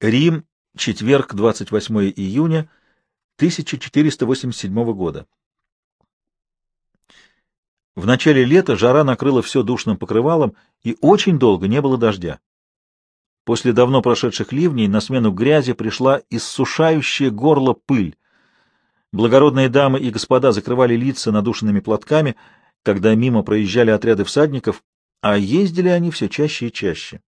Рим, четверг, 28 июня 1487 года. В начале лета жара накрыла все душным покрывалом, и очень долго не было дождя. После давно прошедших ливней на смену грязи пришла иссушающая горло пыль. Благородные дамы и господа закрывали лица надушенными платками, когда мимо проезжали отряды всадников, а ездили они все чаще и чаще.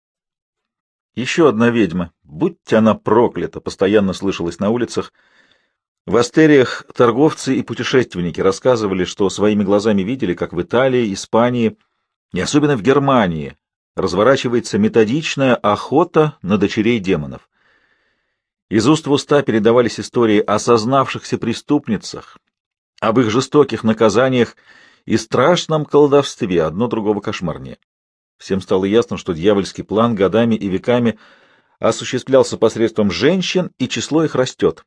Еще одна ведьма, будь она проклята, постоянно слышалась на улицах. В астериях торговцы и путешественники рассказывали, что своими глазами видели, как в Италии, Испании и особенно в Германии разворачивается методичная охота на дочерей демонов. Из уст в уста передавались истории о сознавшихся преступницах, об их жестоких наказаниях и страшном колдовстве, одно другого кошмарнее. Всем стало ясно, что дьявольский план годами и веками осуществлялся посредством женщин, и число их растет.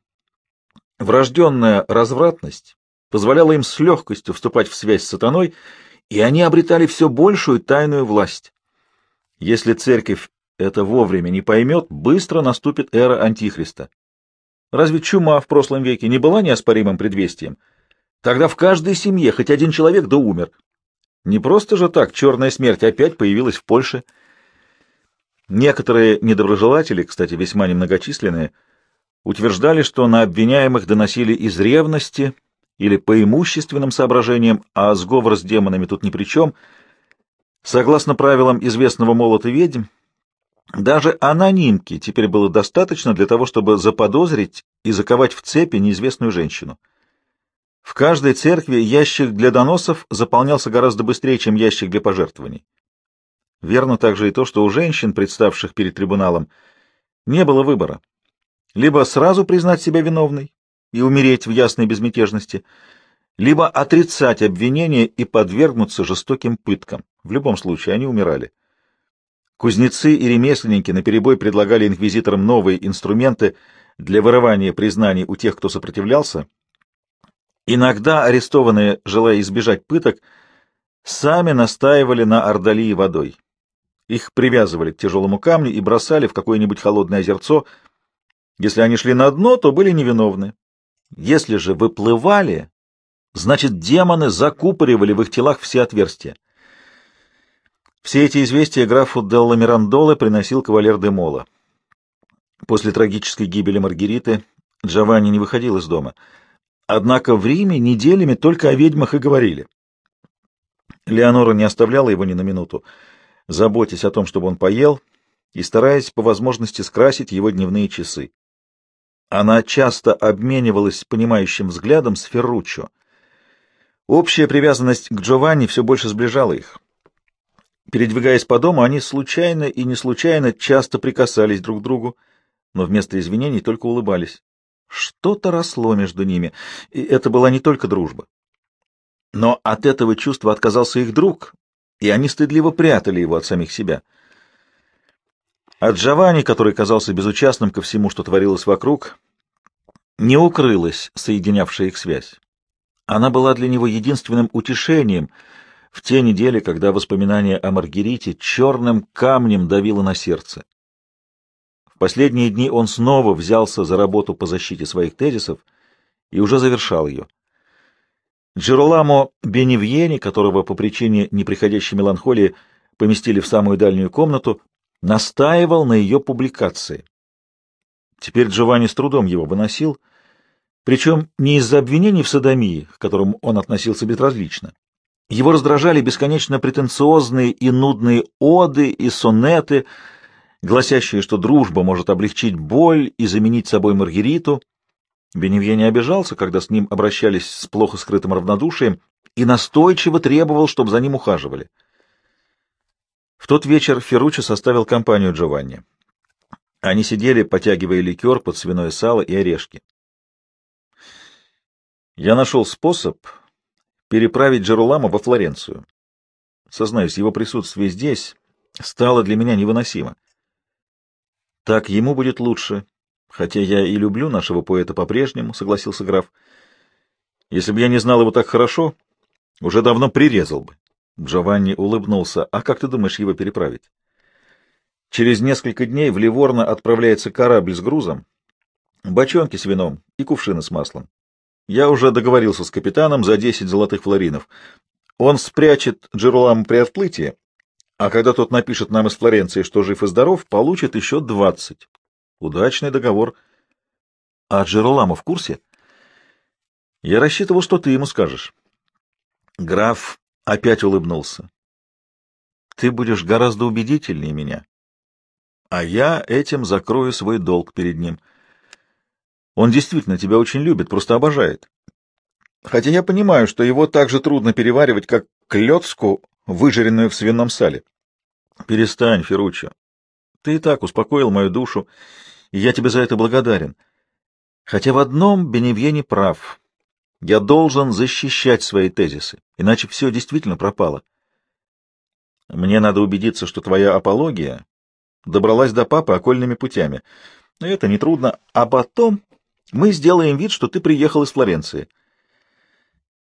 Врожденная развратность позволяла им с легкостью вступать в связь с сатаной, и они обретали все большую тайную власть. Если церковь это вовремя не поймет, быстро наступит эра Антихриста. Разве чума в прошлом веке не была неоспоримым предвестием? Тогда в каждой семье хоть один человек да умер. Не просто же так черная смерть опять появилась в Польше. Некоторые недоброжелатели, кстати, весьма немногочисленные, утверждали, что на обвиняемых доносили из ревности или по имущественным соображениям, а сговор с демонами тут ни при чем — Согласно правилам известного молота ведьм, даже анонимки теперь было достаточно для того, чтобы заподозрить и заковать в цепи неизвестную женщину. В каждой церкви ящик для доносов заполнялся гораздо быстрее, чем ящик для пожертвований. Верно также и то, что у женщин, представших перед трибуналом, не было выбора. Либо сразу признать себя виновной и умереть в ясной безмятежности, либо отрицать обвинение и подвергнуться жестоким пыткам. В любом случае, они умирали. Кузнецы и ремесленники наперебой предлагали инквизиторам новые инструменты для вырывания признаний у тех, кто сопротивлялся. Иногда арестованные, желая избежать пыток, сами настаивали на ордалии водой. Их привязывали к тяжелому камню и бросали в какое-нибудь холодное озерцо. Если они шли на дно, то были невиновны. Если же выплывали, значит, демоны закупоривали в их телах все отверстия. Все эти известия графу Делла Мирандоле приносил кавалер де Мола. После трагической гибели Маргариты Джованни не выходил из дома. Однако в Риме неделями только о ведьмах и говорили. Леонора не оставляла его ни на минуту, заботясь о том, чтобы он поел, и стараясь по возможности скрасить его дневные часы. Она часто обменивалась понимающим взглядом с Ферруччо. Общая привязанность к Джованни все больше сближала их. Передвигаясь по дому, они случайно и не случайно часто прикасались друг к другу, но вместо извинений только улыбались. Что-то росло между ними, и это была не только дружба. Но от этого чувства отказался их друг, и они стыдливо прятали его от самих себя. От Джованни, который казался безучастным ко всему, что творилось вокруг, не укрылась соединявшая их связь. Она была для него единственным утешением — в те недели, когда воспоминание о Маргарите черным камнем давило на сердце. В последние дни он снова взялся за работу по защите своих тезисов и уже завершал ее. Джероламо Беневьени, которого по причине неприходящей меланхолии поместили в самую дальнюю комнату, настаивал на ее публикации. Теперь Джованни с трудом его выносил, причем не из-за обвинений в садомии, к которым он относился безразлично. Его раздражали бесконечно претенциозные и нудные оды и сонеты, гласящие, что дружба может облегчить боль и заменить собой Маргариту. Беневье не обижался, когда с ним обращались с плохо скрытым равнодушием, и настойчиво требовал, чтобы за ним ухаживали. В тот вечер Ферруччо составил компанию Джованни. Они сидели, потягивая ликер под свиное сало и орешки. «Я нашел способ», переправить Джерулама во Флоренцию. Сознаюсь, его присутствие здесь стало для меня невыносимо. Так ему будет лучше, хотя я и люблю нашего поэта по-прежнему, — согласился граф. Если бы я не знал его так хорошо, уже давно прирезал бы. Джованни улыбнулся. А как ты думаешь его переправить? Через несколько дней в Ливорно отправляется корабль с грузом, бочонки с вином и кувшины с маслом. Я уже договорился с капитаном за 10 золотых флоринов. Он спрячет Джероламу при отплытии, а когда тот напишет нам из Флоренции, что жив и здоров, получит еще 20. Удачный договор. А Джероламо в курсе? Я рассчитывал, что ты ему скажешь. Граф опять улыбнулся. Ты будешь гораздо убедительнее меня. А я этим закрою свой долг перед ним. Он действительно тебя очень любит, просто обожает. Хотя я понимаю, что его так же трудно переваривать, как клетску, выжаренную в свином сале. Перестань, Ферруччо. Ты и так успокоил мою душу, и я тебе за это благодарен. Хотя в одном Беневье не прав. Я должен защищать свои тезисы, иначе все действительно пропало. Мне надо убедиться, что твоя апология добралась до папы окольными путями. Это нетрудно. А потом мы сделаем вид, что ты приехал из Флоренции.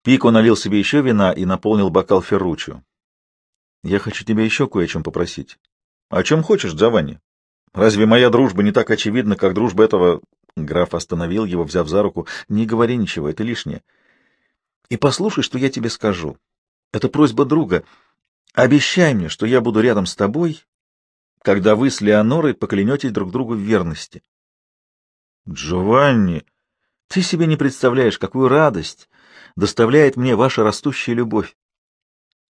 Пико налил себе еще вина и наполнил бокал Ферруччо. Я хочу тебя еще кое о чем попросить. О чем хочешь, Джованни? Разве моя дружба не так очевидна, как дружба этого... Граф остановил его, взяв за руку. Не говори ничего, это лишнее. И послушай, что я тебе скажу. Это просьба друга. Обещай мне, что я буду рядом с тобой, когда вы с Леонорой поклянетесь друг другу в верности. Джованни, ты себе не представляешь, какую радость доставляет мне ваша растущая любовь.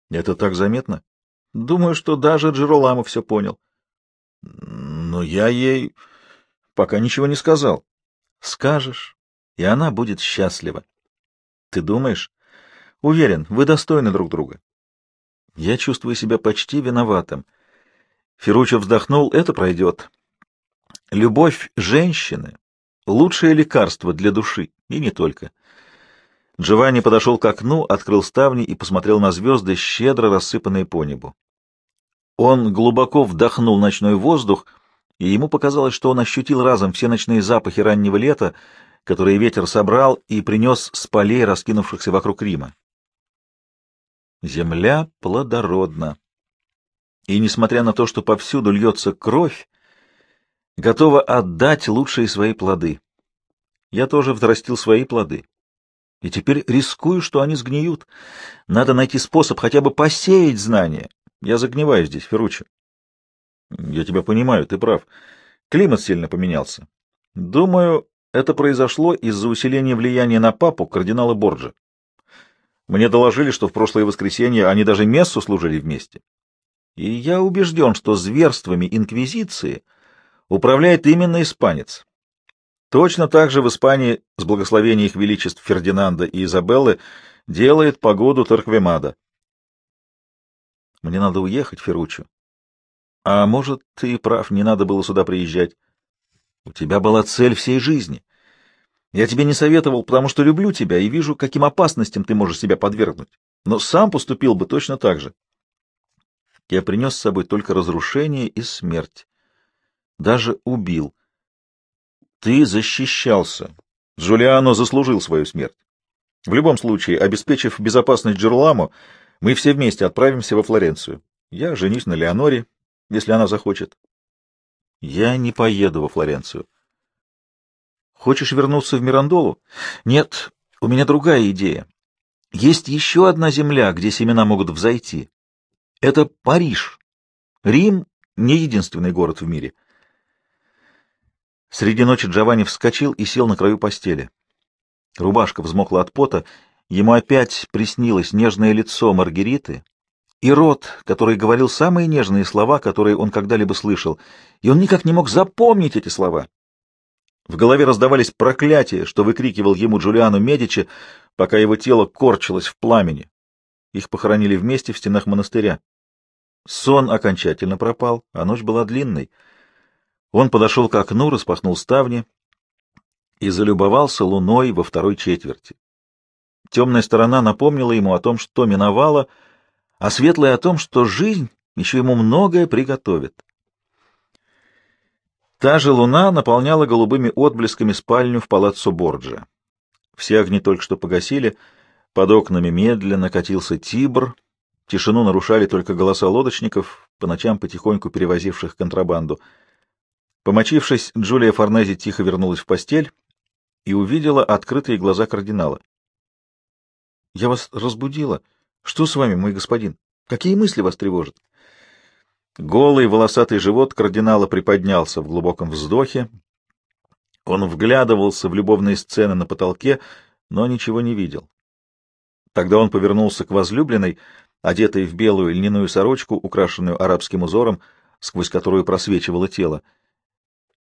Это так заметно? Думаю, что даже Джероламо все понял. Но я ей пока ничего не сказал. Скажешь, и она будет счастлива. Ты думаешь? Уверен, вы достойны друг друга. Я чувствую себя почти виноватым. Ферруччо вздохнул, это пройдет. Любовь женщины — лучшее лекарство для души, и не только. Джованни подошел к окну, открыл ставни и посмотрел на звезды, щедро рассыпанные по небу. Он глубоко вдохнул ночной воздух, и ему показалось, что он ощутил разом все ночные запахи раннего лета, которые ветер собрал и принес с полей, раскинувшихся вокруг Рима. Земля плодородна. И, несмотря на то, что повсюду льется кровь, готова отдать лучшие свои плоды. Я тоже взрастил свои плоды. И теперь рискую, что они сгниют. Надо найти способ хотя бы посеять знания. Я загниваю здесь, Ферруччо. Я тебя понимаю, ты прав. Климат сильно поменялся. Думаю, это произошло из-за усиления влияния на папу кардинала Борджа. Мне доложили, что в прошлое воскресенье они даже мессу служили вместе. И я убежден, что зверствами инквизиции управляет именно испанец. Точно так же в Испании с благословения их величеств Фердинанда и Изабеллы делает погоду Торквемада. Мне надо уехать, Ферруччо. А может, ты прав, не надо было сюда приезжать. У тебя была цель всей жизни. Я тебе не советовал, потому что люблю тебя и вижу, каким опасностям ты можешь себя подвергнуть. Но сам поступил бы точно так же. Я принес с собой только разрушение и смерть. Даже убил. Ты защищался. Джулиано заслужил свою смерть. В любом случае, обеспечив безопасность Джерламу, мы все вместе отправимся во Флоренцию. Я женюсь на Леоноре, если она захочет. Я не поеду во Флоренцию. Хочешь вернуться в Мирандолу? Нет, у меня другая идея. Есть еще одна земля, где семена могут взойти. Это Париж. Рим — не единственный город в мире. Среди ночи Джованни вскочил и сел на краю постели. Рубашка взмокла от пота, ему опять приснилось нежное лицо Маргариты и рот, который говорил самые нежные слова, которые он когда-либо слышал, и он никак не мог запомнить эти слова. В голове раздавались проклятия, что выкрикивал ему Джулиану Медичи, пока его тело корчилось в пламени. Их похоронили вместе в стенах монастыря. Сон окончательно пропал, а ночь была длинной. Он подошел к окну, распахнул ставни и залюбовался луной во второй четверти. Темная сторона напомнила ему о том, что миновало, а светлая о том, что жизнь еще ему многое приготовит. Та же луна наполняла голубыми отблесками спальню в палаццо Борджа. Все огни только что погасили, под окнами медленно катился Тибр, Тишину нарушали только голоса лодочников, по ночам потихоньку перевозивших контрабанду. Помочившись, Джулия Форнези тихо вернулась в постель и увидела открытые глаза кардинала. — Я вас разбудила. Что с вами, мой господин? Какие мысли вас тревожат? Голый волосатый живот кардинала приподнялся в глубоком вздохе. Он вглядывался в любовные сцены на потолке, но ничего не видел. Тогда он повернулся к возлюбленной, одетой в белую льняную сорочку, украшенную арабским узором, сквозь которую просвечивало тело.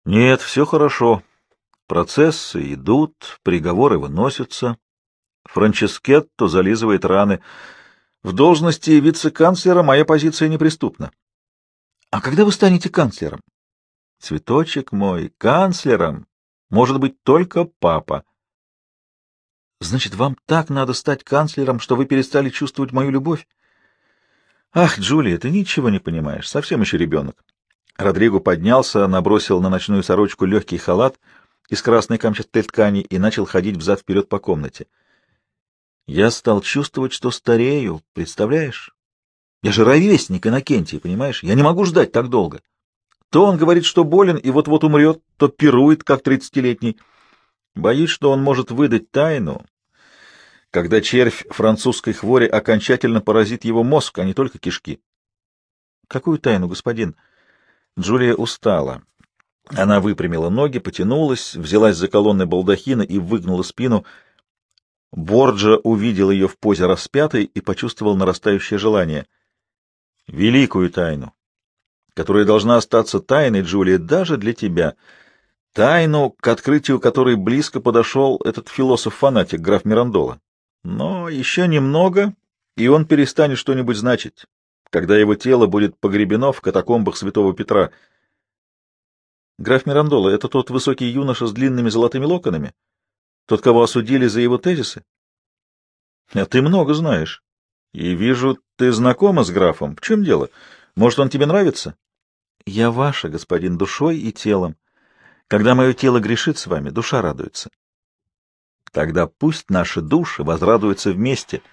Нет, все хорошо. Процессы идут, приговоры выносятся. Франческетто зализывает раны. В должности вице-канцлера моя позиция неприступна. А когда вы станете канцлером? Цветочек мой, канцлером может быть только папа. Значит, вам так надо стать канцлером, что вы перестали чувствовать мою любовь? Ах, Джулия, ты ничего не понимаешь, совсем еще ребенок. Родриго поднялся, набросил на ночную сорочку легкий халат из красной камчатой ткани и начал ходить взад-вперед по комнате. Я стал чувствовать, что старею, представляешь? Я же ровесник Иннокентий, понимаешь? Я не могу ждать так долго. То он говорит, что болен и вот-вот умрет, то пирует, как тридцатилетний. Боюсь, что он может выдать тайну, когда червь французской хвори окончательно поразит его мозг, а не только кишки. — Какую тайну, господин? Джулия устала. Она выпрямила ноги, потянулась, взялась за колонны балдахина и выгнула спину. Борджа увидел ее в позе распятой и почувствовал нарастающее желание. Великую тайну, которая должна остаться тайной, Джулия, даже для тебя. Тайну, к открытию которой близко подошел этот философ-фанатик, граф Мирандола. Но еще немного, и он перестанет что-нибудь значить когда его тело будет погребено в катакомбах святого Петра. Граф Мирандола — это тот высокий юноша с длинными золотыми локонами? Тот, кого осудили за его тезисы? А ты много знаешь. И вижу, ты знакома с графом. В чем дело? Может, он тебе нравится? Я ваша, господин, душой и телом. Когда мое тело грешит с вами, душа радуется. Тогда пусть наши души возрадуются вместе —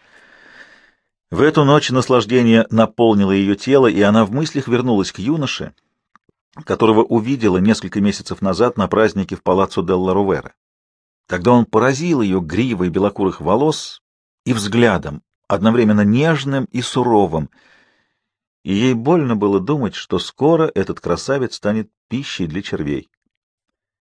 в эту ночь наслаждение наполнило ее тело, и она в мыслях вернулась к юноше, которого увидела несколько месяцев назад на празднике в палаццо Делла Рувера. Тогда он поразил ее гривой белокурых волос и взглядом, одновременно нежным и суровым, и ей больно было думать, что скоро этот красавец станет пищей для червей.